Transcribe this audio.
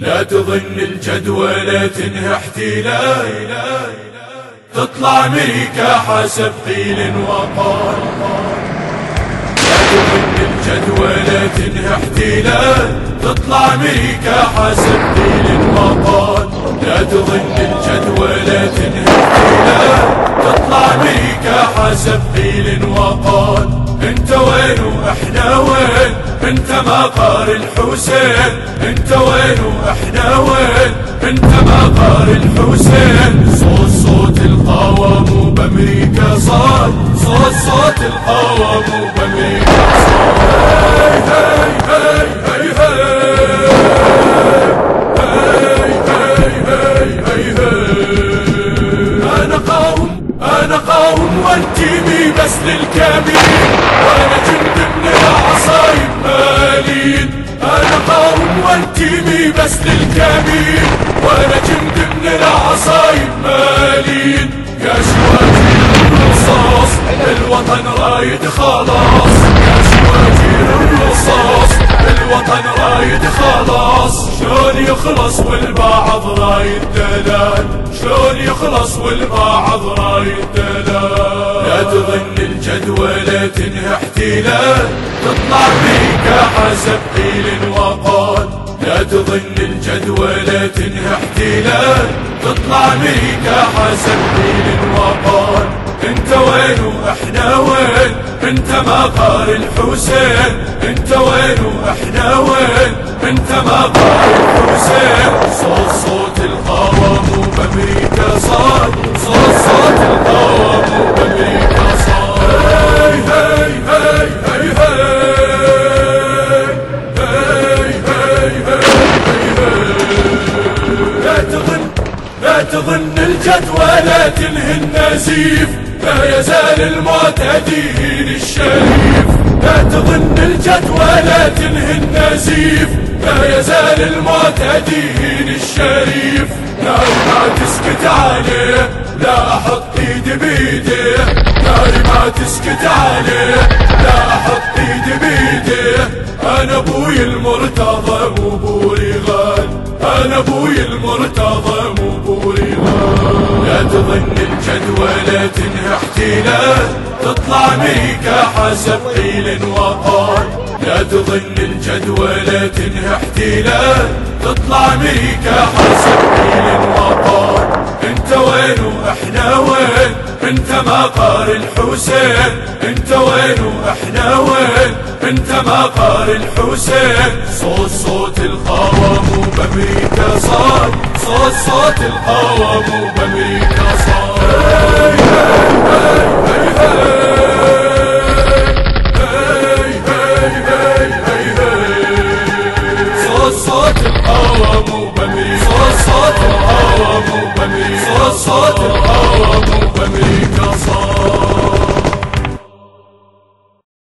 لا تظن الجدولة تنهى احتلال تطلع أمريكا حسب قيل وقال. لا تظن الجدولة تنهى احتلال تطلع أمريكا حسب قيل وقال. لا تظن الجدولة تنهى احتلال تطلع أمريكا حسب قيل وقال. انت وين وإحنا وين؟ انت ما قار الحسين انت وين وإحنا وين؟ انت ما قار الحسين. صوت صوت القوام بأمريكا صار. صوت صوت القوام بأمريكا وانتمي بس للكاملين وأنا جند من العصايب مالين أنا قوم وانتمي بس للكاملين وأنا جند من العصايب مالين يا شواجير الرصاص الوطن رايد خلاص. يا شواجير الرصاص الوطن رايد خلاص. شلون يخلص والبعض رايد دلال شلون يخلص والبعض رايد دلال لا تظن الجدولة تنهى احتلال تطلع بيك حسب قيل وقال لا تظن الجدولة تنهى احتلال تطلع أمريكا حسب قيل وقال انت وين وإحنا وين؟ انت ما قار الحسين. انت وين وإحنا وين؟ انت ما قار الحسين. صوت صوت القوام لا تظن الجد ولا تنهي النزيف. لا يزال الموت أدين الشريف. لا تظن الجد ولا تنهي النزيف. لا يزال الموت أدين الشريف. لا ما تسكت عليه لا أحط إيدي بيده. لا ما تسكت عليه لا أحط إيدي بيده. أنا أبوي المرتضى مو بوري غال أنا أبوي المرتضى غال لا تظن الجدولة تنهى احتلال. تطلع أمريكا حسب قيل وقال. لا تظن الجدولة تنهى احتلال. تطلع أمريكا حسب قيل وقال. انت وين وإحنا وين؟ انت ما قار الحسين انت وين وإحنا وين؟ انت ما قار الحسين. صوت صوت القوام بامريكا صار. صوت صوت القوام بامريكا صار